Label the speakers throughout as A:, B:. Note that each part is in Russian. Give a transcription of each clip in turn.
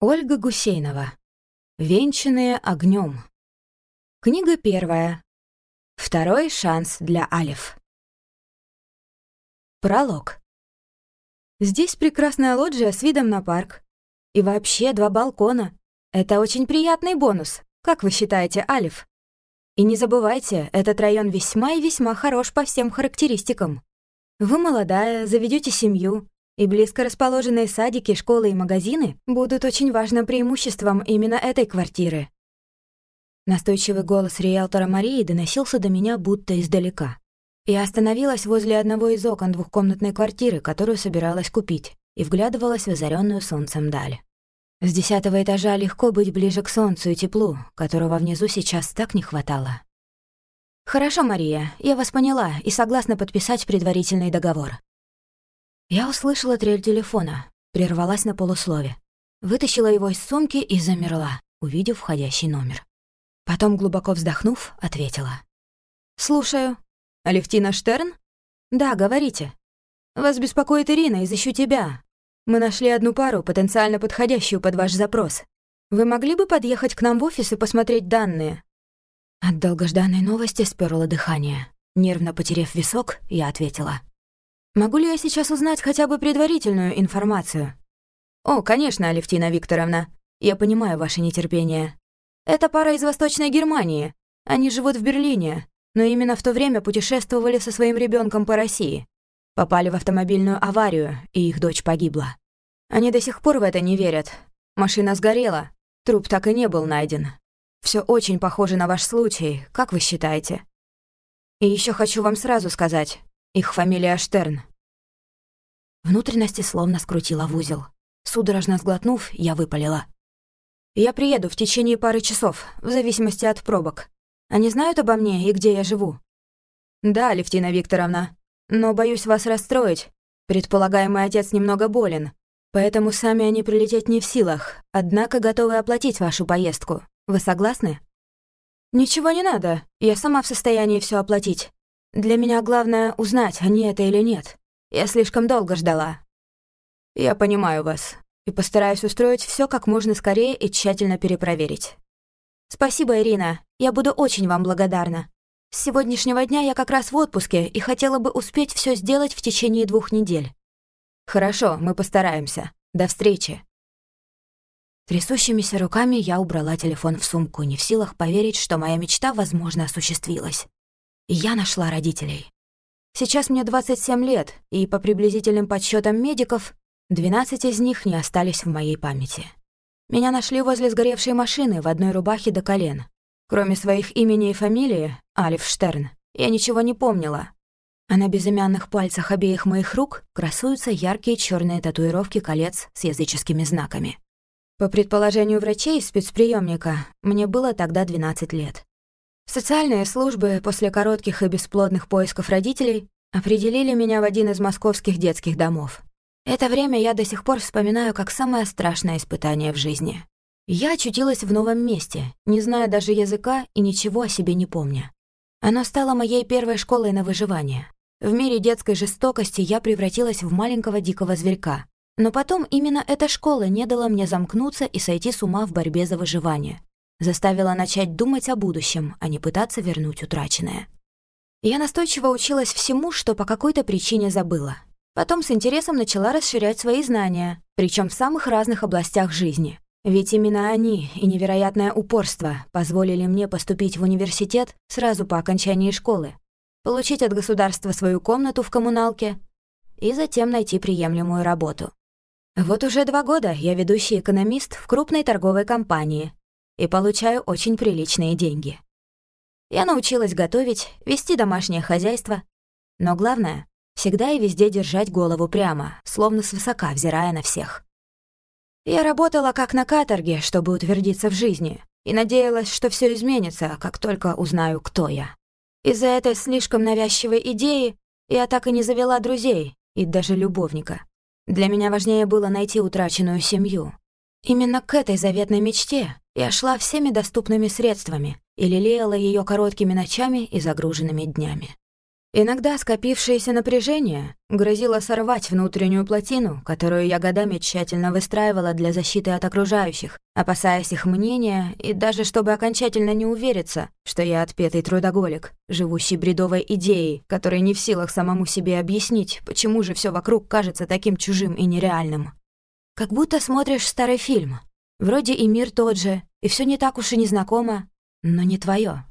A: Ольга Гусейнова. Венчанные огнем. Книга первая. Второй шанс для Алиф. Пролог. Здесь прекрасная лоджия с видом на парк. И вообще два балкона. Это очень приятный бонус. Как вы считаете, Алиф? И не забывайте, этот район весьма и весьма хорош по всем характеристикам. Вы молодая, заведете семью, и близко расположенные садики, школы и магазины будут очень важным преимуществом именно этой квартиры. Настойчивый голос риэлтора Марии доносился до меня будто издалека. Я остановилась возле одного из окон двухкомнатной квартиры, которую собиралась купить, и вглядывалась в озаренную солнцем даль. С десятого этажа легко быть ближе к солнцу и теплу, которого внизу сейчас так не хватало. «Хорошо, Мария, я вас поняла и согласна подписать предварительный договор. Я услышала трель телефона, прервалась на полуслове. Вытащила его из сумки и замерла, увидев входящий номер. Потом, глубоко вздохнув, ответила. «Слушаю. Алевтина Штерн?» «Да, говорите. Вас беспокоит Ирина, изыщу тебя. Мы нашли одну пару, потенциально подходящую под ваш запрос. Вы могли бы подъехать к нам в офис и посмотреть данные?» От долгожданной новости сперло дыхание. Нервно потерев висок, я ответила. Могу ли я сейчас узнать хотя бы предварительную информацию? О, конечно, Алевтина Викторовна. Я понимаю ваше нетерпение. Это пара из Восточной Германии. Они живут в Берлине, но именно в то время путешествовали со своим ребенком по России. Попали в автомобильную аварию, и их дочь погибла. Они до сих пор в это не верят. Машина сгорела, труп так и не был найден. Все очень похоже на ваш случай, как вы считаете? И еще хочу вам сразу сказать, их фамилия Штерн. Внутренности словно скрутила в узел. Судорожно сглотнув, я выпалила. «Я приеду в течение пары часов, в зависимости от пробок. Они знают обо мне и где я живу?» «Да, Левтина Викторовна. Но боюсь вас расстроить. Предполагаемый отец немного болен, поэтому сами они прилететь не в силах, однако готовы оплатить вашу поездку. Вы согласны?» «Ничего не надо, я сама в состоянии все оплатить. Для меня главное узнать, они это или нет. Я слишком долго ждала. Я понимаю вас и постараюсь устроить все как можно скорее и тщательно перепроверить. Спасибо, Ирина. Я буду очень вам благодарна. С сегодняшнего дня я как раз в отпуске и хотела бы успеть все сделать в течение двух недель. Хорошо, мы постараемся. До встречи. Трясущимися руками я убрала телефон в сумку, не в силах поверить, что моя мечта, возможно, осуществилась. Я нашла родителей. Сейчас мне 27 лет, и по приблизительным подсчетам медиков, 12 из них не остались в моей памяти. Меня нашли возле сгоревшей машины в одной рубахе до колен. Кроме своих имени и фамилии, Алиф Штерн, я ничего не помнила. А на безымянных пальцах обеих моих рук красуются яркие черные татуировки колец с языческими знаками. По предположению врачей спецприемника, мне было тогда 12 лет. Социальные службы после коротких и бесплодных поисков родителей определили меня в один из московских детских домов. Это время я до сих пор вспоминаю как самое страшное испытание в жизни. Я очутилась в новом месте, не зная даже языка и ничего о себе не помня. Оно стало моей первой школой на выживание. В мире детской жестокости я превратилась в маленького дикого зверька. Но потом именно эта школа не дала мне замкнуться и сойти с ума в борьбе за выживание заставила начать думать о будущем, а не пытаться вернуть утраченное. Я настойчиво училась всему, что по какой-то причине забыла. Потом с интересом начала расширять свои знания, причем в самых разных областях жизни. Ведь именно они и невероятное упорство позволили мне поступить в университет сразу по окончании школы, получить от государства свою комнату в коммуналке и затем найти приемлемую работу. Вот уже два года я ведущий экономист в крупной торговой компании, и получаю очень приличные деньги. Я научилась готовить, вести домашнее хозяйство, но главное — всегда и везде держать голову прямо, словно свысока взирая на всех. Я работала как на каторге, чтобы утвердиться в жизни, и надеялась, что все изменится, как только узнаю, кто я. Из-за этой слишком навязчивой идеи я так и не завела друзей и даже любовника. Для меня важнее было найти утраченную семью. Именно к этой заветной мечте я шла всеми доступными средствами и лелеяла ее короткими ночами и загруженными днями. Иногда скопившееся напряжение грозило сорвать внутреннюю плотину, которую я годами тщательно выстраивала для защиты от окружающих, опасаясь их мнения и даже чтобы окончательно не увериться, что я отпетый трудоголик, живущий бредовой идеей, который не в силах самому себе объяснить, почему же все вокруг кажется таким чужим и нереальным. Как будто смотришь старый фильм. Вроде и мир тот же, и все не так уж и незнакомо, но не твое.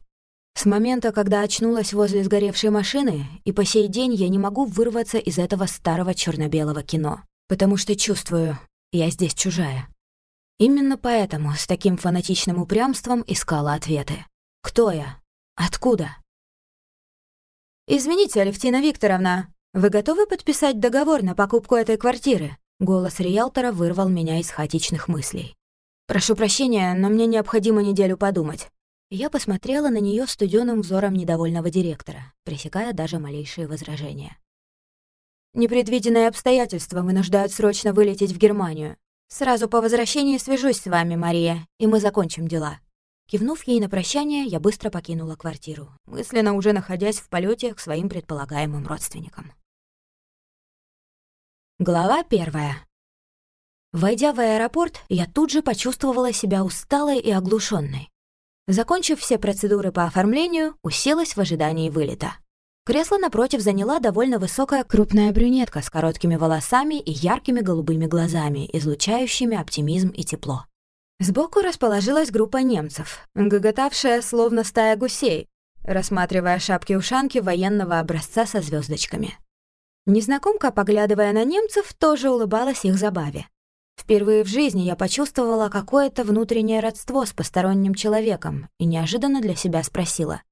A: С момента, когда очнулась возле сгоревшей машины, и по сей день я не могу вырваться из этого старого черно белого кино, потому что чувствую, я здесь чужая. Именно поэтому с таким фанатичным упрямством искала ответы. Кто я? Откуда? «Извините, Алевтина Викторовна, вы готовы подписать договор на покупку этой квартиры?» Голос риэлтора вырвал меня из хаотичных мыслей. «Прошу прощения, но мне необходимо неделю подумать. Я посмотрела на нее студеным взором недовольного директора, пресекая даже малейшие возражения. «Непредвиденные обстоятельства вынуждают срочно вылететь в Германию. Сразу по возвращении свяжусь с вами, Мария, и мы закончим дела». Кивнув ей на прощание, я быстро покинула квартиру, мысленно уже находясь в полете к своим предполагаемым родственникам. Глава первая. Войдя в аэропорт, я тут же почувствовала себя усталой и оглушенной. Закончив все процедуры по оформлению, уселась в ожидании вылета. Кресло напротив заняла довольно высокая крупная брюнетка с короткими волосами и яркими голубыми глазами, излучающими оптимизм и тепло. Сбоку расположилась группа немцев, гоготавшая словно стая гусей, рассматривая шапки-ушанки военного образца со звездочками. Незнакомка, поглядывая на немцев, тоже улыбалась их забаве. Впервые в жизни я почувствовала какое-то внутреннее родство с посторонним человеком и неожиданно для себя спросила.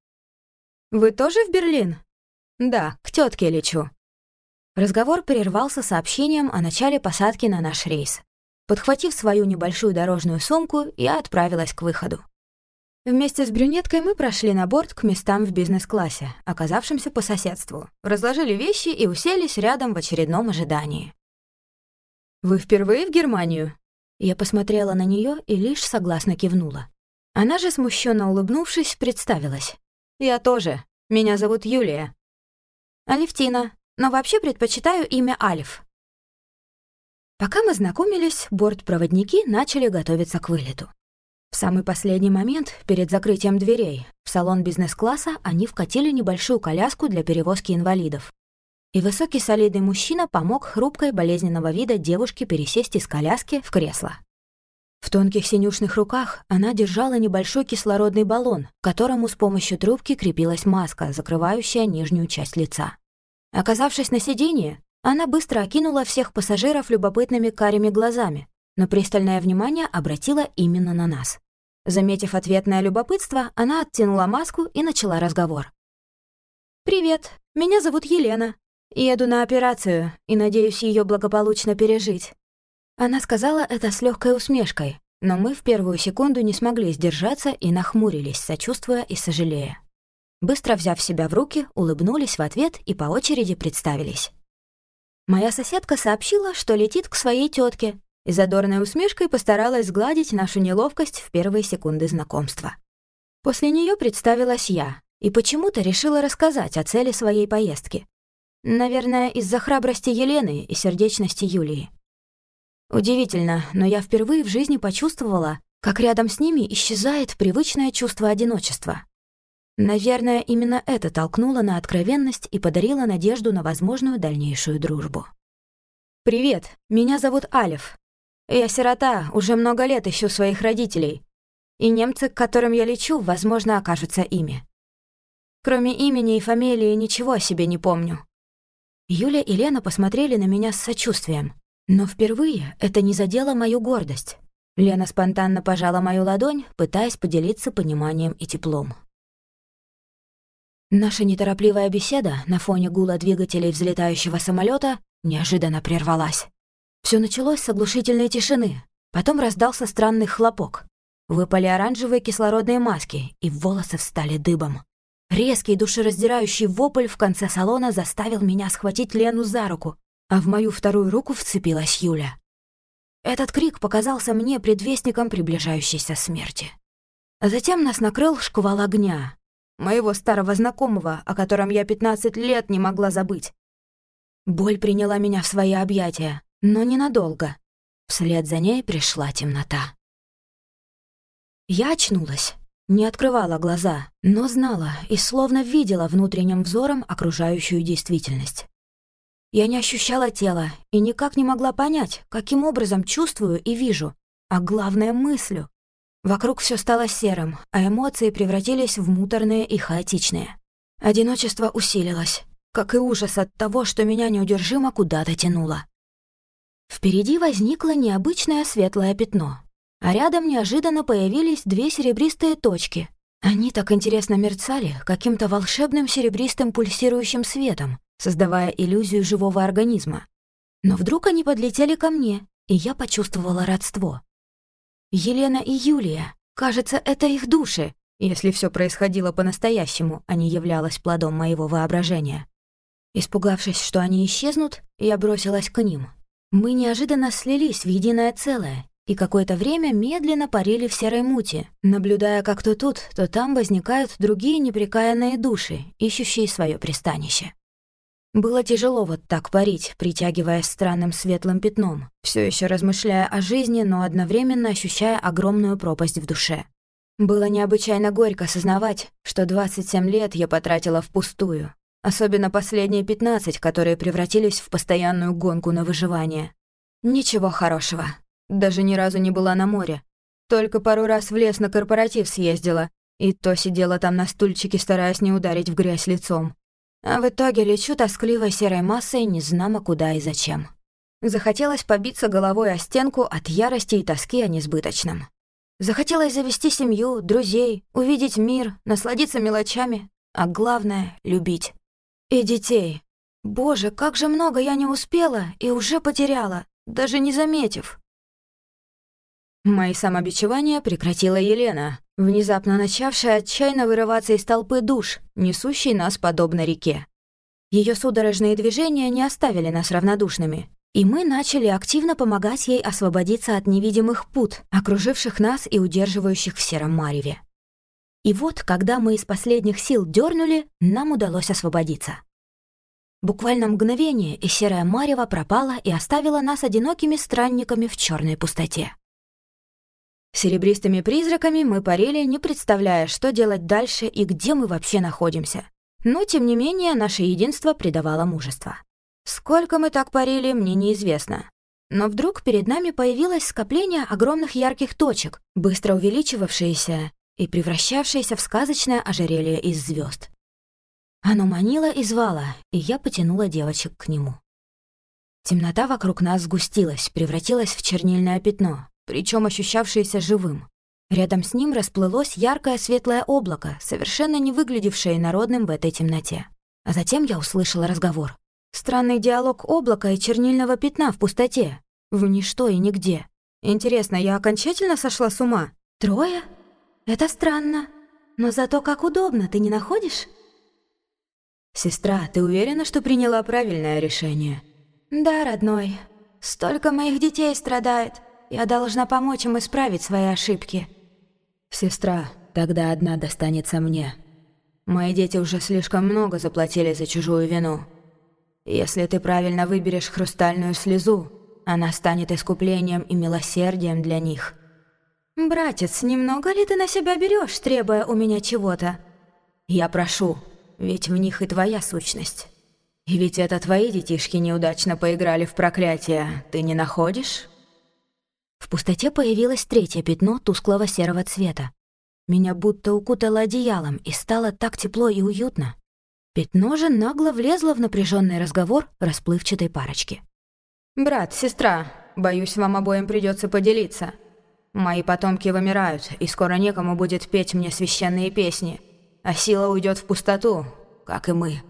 A: «Вы тоже в Берлин?» «Да, к тетке лечу». Разговор прервался сообщением о начале посадки на наш рейс. Подхватив свою небольшую дорожную сумку, я отправилась к выходу. Вместе с брюнеткой мы прошли на борт к местам в бизнес-классе, оказавшимся по соседству, разложили вещи и уселись рядом в очередном ожидании. «Вы впервые в Германию?» Я посмотрела на нее и лишь согласно кивнула. Она же, смущенно улыбнувшись, представилась. «Я тоже. Меня зовут Юлия». «Алевтина, но вообще предпочитаю имя Альф». Пока мы знакомились, бортпроводники начали готовиться к вылету. В самый последний момент, перед закрытием дверей, в салон бизнес-класса они вкатили небольшую коляску для перевозки инвалидов и высокий солидный мужчина помог хрупкой болезненного вида девушке пересесть из коляски в кресло. В тонких синюшных руках она держала небольшой кислородный баллон, к которому с помощью трубки крепилась маска, закрывающая нижнюю часть лица. Оказавшись на сиденье, она быстро окинула всех пассажиров любопытными карими глазами, но пристальное внимание обратила именно на нас. Заметив ответное любопытство, она оттянула маску и начала разговор. «Привет, меня зовут Елена. Еду на операцию и надеюсь ее благополучно пережить». Она сказала это с легкой усмешкой, но мы в первую секунду не смогли сдержаться и нахмурились, сочувствуя и сожалея. Быстро взяв себя в руки, улыбнулись в ответ и по очереди представились. Моя соседка сообщила, что летит к своей тетке, и задорной усмешкой постаралась сгладить нашу неловкость в первые секунды знакомства. После нее представилась я и почему-то решила рассказать о цели своей поездки. Наверное, из-за храбрости Елены и сердечности Юлии. Удивительно, но я впервые в жизни почувствовала, как рядом с ними исчезает привычное чувство одиночества. Наверное, именно это толкнуло на откровенность и подарило надежду на возможную дальнейшую дружбу. «Привет, меня зовут Алев. Я сирота, уже много лет ищу своих родителей. И немцы, к которым я лечу, возможно, окажутся ими. Кроме имени и фамилии ничего о себе не помню. Юля и Лена посмотрели на меня с сочувствием. Но впервые это не задело мою гордость. Лена спонтанно пожала мою ладонь, пытаясь поделиться пониманием и теплом. Наша неторопливая беседа на фоне гула двигателей взлетающего самолета неожиданно прервалась. Все началось с оглушительной тишины, потом раздался странный хлопок. Выпали оранжевые кислородные маски, и волосы встали дыбом. Резкий душераздирающий вопль в конце салона заставил меня схватить Лену за руку, а в мою вторую руку вцепилась Юля. Этот крик показался мне предвестником приближающейся смерти. Затем нас накрыл шквал огня. моего старого знакомого, о котором я 15 лет не могла забыть. Боль приняла меня в свои объятия, но ненадолго. Вслед за ней пришла темнота. Я очнулась, не открывала глаза, но знала и словно видела внутренним взором окружающую действительность. Я не ощущала тела и никак не могла понять, каким образом чувствую и вижу, а главное — мыслю. Вокруг все стало серым, а эмоции превратились в муторные и хаотичные. Одиночество усилилось, как и ужас от того, что меня неудержимо куда-то тянуло. Впереди возникло необычное светлое пятно, а рядом неожиданно появились две серебристые точки. Они так интересно мерцали каким-то волшебным серебристым пульсирующим светом, создавая иллюзию живого организма. Но вдруг они подлетели ко мне, и я почувствовала родство. Елена и Юлия, кажется, это их души, если все происходило по-настоящему, а не являлось плодом моего воображения. Испугавшись, что они исчезнут, я бросилась к ним. Мы неожиданно слились в единое целое, и какое-то время медленно парили в серой мути, наблюдая, как то тут, то там возникают другие непрекаянные души, ищущие свое пристанище. Было тяжело вот так парить, притягиваясь странным светлым пятном, все еще размышляя о жизни, но одновременно ощущая огромную пропасть в душе. Было необычайно горько сознавать, что 27 лет я потратила впустую, особенно последние 15, которые превратились в постоянную гонку на выживание. Ничего хорошего, даже ни разу не была на море. Только пару раз в лес на корпоратив съездила, и то сидела там на стульчике, стараясь не ударить в грязь лицом. А в итоге лечу тоскливой серой массой, не знамо куда и зачем. Захотелось побиться головой о стенку от ярости и тоски о несбыточном. Захотелось завести семью, друзей, увидеть мир, насладиться мелочами, а главное — любить. И детей. Боже, как же много я не успела и уже потеряла, даже не заметив. Мои самобичевания прекратила Елена, внезапно начавшая отчаянно вырываться из толпы душ, несущей нас подобно реке. Ее судорожные движения не оставили нас равнодушными, и мы начали активно помогать ей освободиться от невидимых пут, окруживших нас и удерживающих в сером мареве. И вот, когда мы из последних сил дернули, нам удалось освободиться. Буквально мгновение, и серая марево пропала и оставила нас одинокими странниками в черной пустоте. Серебристыми призраками мы парили, не представляя, что делать дальше и где мы вообще находимся. Но, тем не менее, наше единство придавало мужество. Сколько мы так парили, мне неизвестно. Но вдруг перед нами появилось скопление огромных ярких точек, быстро увеличивавшиеся и превращавшиеся в сказочное ожерелье из звезд. Оно манило и звало, и я потянула девочек к нему. Темнота вокруг нас сгустилась, превратилась в чернильное пятно, причем ощущавшееся живым. Рядом с ним расплылось яркое светлое облако, совершенно не выглядевшее народным в этой темноте. А затем я услышала разговор. Странный диалог облака и чернильного пятна в пустоте. В ничто и нигде. Интересно, я окончательно сошла с ума? Трое? Это странно. Но зато как удобно, ты не находишь? Сестра, ты уверена, что приняла правильное решение? Да, родной. Столько моих детей страдает. Я должна помочь им исправить свои ошибки. Сестра, тогда одна достанется мне. Мои дети уже слишком много заплатили за чужую вину. Если ты правильно выберешь хрустальную слезу, она станет искуплением и милосердием для них. Братец, немного ли ты на себя берешь, требуя у меня чего-то? Я прошу, ведь в них и твоя сущность. И ведь это твои детишки неудачно поиграли в проклятие, ты не находишь? В пустоте появилось третье пятно тусклого серого цвета. Меня будто укутало одеялом, и стало так тепло и уютно. Пятно же нагло влезло в напряженный разговор расплывчатой парочки. «Брат, сестра, боюсь, вам обоим придется поделиться. Мои потомки вымирают, и скоро некому будет петь мне священные песни, а сила уйдет в пустоту, как и мы.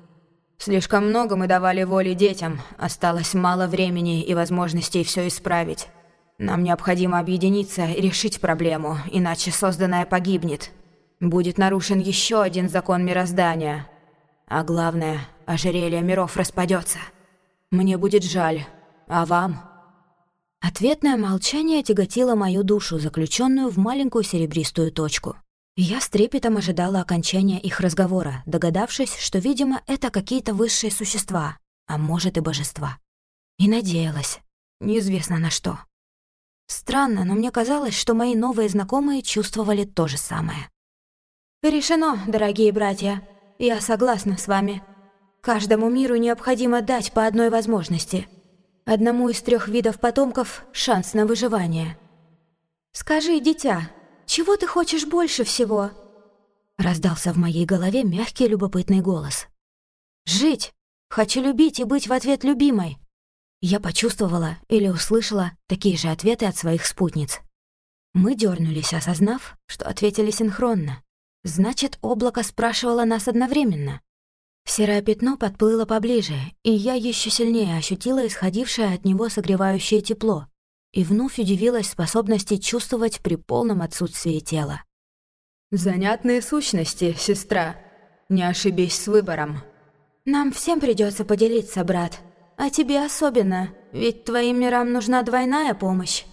A: Слишком много мы давали воли детям, осталось мало времени и возможностей все исправить. Нам необходимо объединиться и решить проблему, иначе созданное погибнет. Будет нарушен еще один закон мироздания. А главное, ожерелье миров распадется. Мне будет жаль. А вам? Ответное молчание тяготило мою душу, заключенную в маленькую серебристую точку. Я с трепетом ожидала окончания их разговора, догадавшись, что, видимо, это какие-то высшие существа, а может и божества. И надеялась. Неизвестно на что. Странно, но мне казалось, что мои новые знакомые чувствовали то же самое. «Решено, дорогие братья. Я согласна с вами. Каждому миру необходимо дать по одной возможности. Одному из трех видов потомков — шанс на выживание. Скажи, дитя, чего ты хочешь больше всего?» Раздался в моей голове мягкий любопытный голос. «Жить! Хочу любить и быть в ответ любимой!» Я почувствовала или услышала такие же ответы от своих спутниц. Мы дернулись, осознав, что ответили синхронно. Значит, облако спрашивало нас одновременно. Серое пятно подплыло поближе, и я еще сильнее ощутила исходившее от него согревающее тепло и вновь удивилась способности чувствовать при полном отсутствии тела.
B: «Занятные сущности, сестра. Не ошибись с выбором».
A: «Нам всем придется поделиться, брат», а тебе особенно, ведь твоим мирам нужна двойная помощь».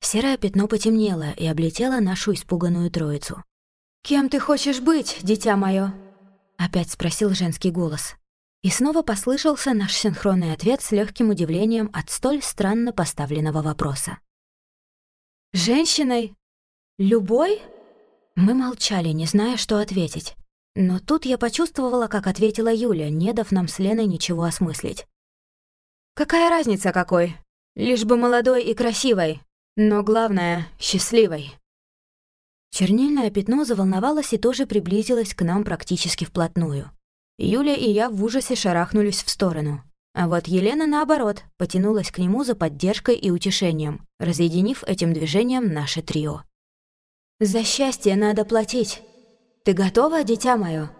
A: Серое пятно потемнело и облетело нашу испуганную троицу. «Кем ты хочешь быть, дитя мое?» Опять спросил женский голос. И снова послышался наш синхронный ответ с легким удивлением от столь странно поставленного вопроса. «Женщиной? Любой?» Мы молчали, не зная, что ответить. Но тут я почувствовала, как ответила Юля, не дав нам с Леной ничего осмыслить. Какая разница какой? Лишь бы молодой и красивой, но главное — счастливой. Чернильное пятно заволновалось и тоже приблизилось к нам практически вплотную. Юля и я в ужасе шарахнулись в сторону. А вот Елена, наоборот, потянулась к нему за поддержкой и утешением, разъединив этим движением наше трио. «За счастье надо платить. Ты готова, дитя мое?»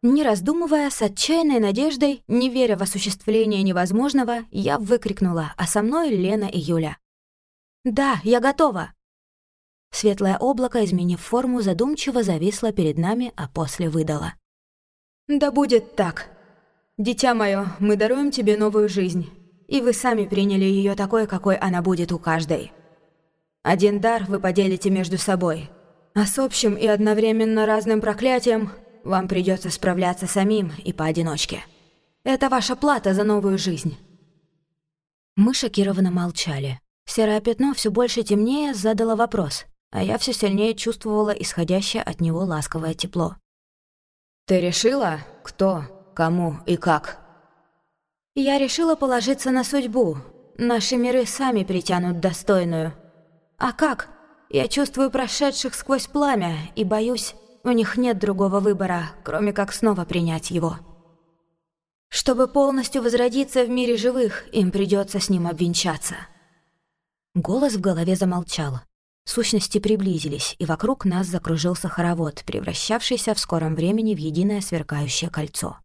A: Не раздумывая, с отчаянной надеждой, не веря в осуществление невозможного, я выкрикнула, а со мной Лена и Юля. «Да, я готова!» Светлое облако, изменив форму, задумчиво зависло перед нами, а после выдало.
B: «Да будет так. Дитя мое, мы даруем тебе новую жизнь, и вы сами приняли ее такой, какой она будет у каждой. Один дар вы поделите между собой, а с общим и одновременно разным проклятием вам придется справляться самим и поодиночке. Это ваша плата за новую жизнь».
A: Мы шокированно молчали. Серое пятно все больше темнее задало вопрос, а я все сильнее чувствовала исходящее от него ласковое тепло.
B: «Ты решила, кто, кому и как?»
A: «Я решила положиться на судьбу. Наши миры сами притянут достойную. А как? Я чувствую прошедших сквозь пламя и боюсь, у них нет другого выбора, кроме как снова принять его. Чтобы полностью возродиться в мире живых, им придется с ним обвенчаться. Голос в голове замолчал. Сущности приблизились, и вокруг нас закружился хоровод, превращавшийся в скором времени в единое сверкающее кольцо.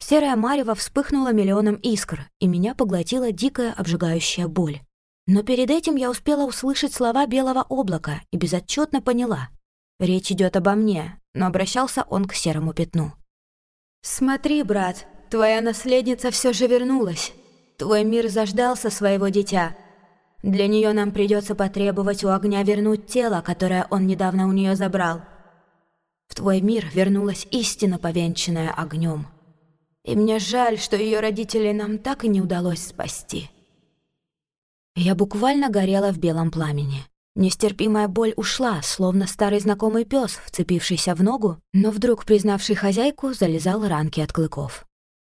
A: Серая марево вспыхнула миллионом искр, и меня поглотила дикая обжигающая боль. Но перед этим я успела услышать слова белого облака и безотчетно поняла — Речь идет обо мне, но обращался он к серому пятну. «Смотри, брат, твоя наследница все же вернулась. Твой мир заждался своего дитя. Для нее нам придется потребовать у огня вернуть тело, которое он недавно у нее забрал. В твой мир вернулась истина, повенчанная огнем. И мне жаль, что ее родителей нам так и не удалось спасти». Я буквально горела в белом пламени. Нестерпимая боль ушла, словно старый знакомый пес, вцепившийся в ногу, но вдруг признавший хозяйку, залезал ранки от клыков.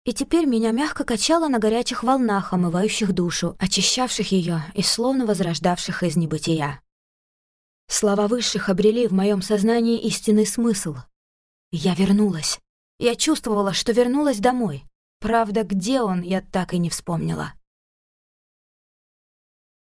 A: И теперь меня мягко качало на горячих волнах, омывающих душу, очищавших ее и словно возрождавших из небытия. Слова высших обрели в моем сознании истинный смысл. Я вернулась. Я чувствовала, что вернулась домой. Правда, где он, я так и не вспомнила.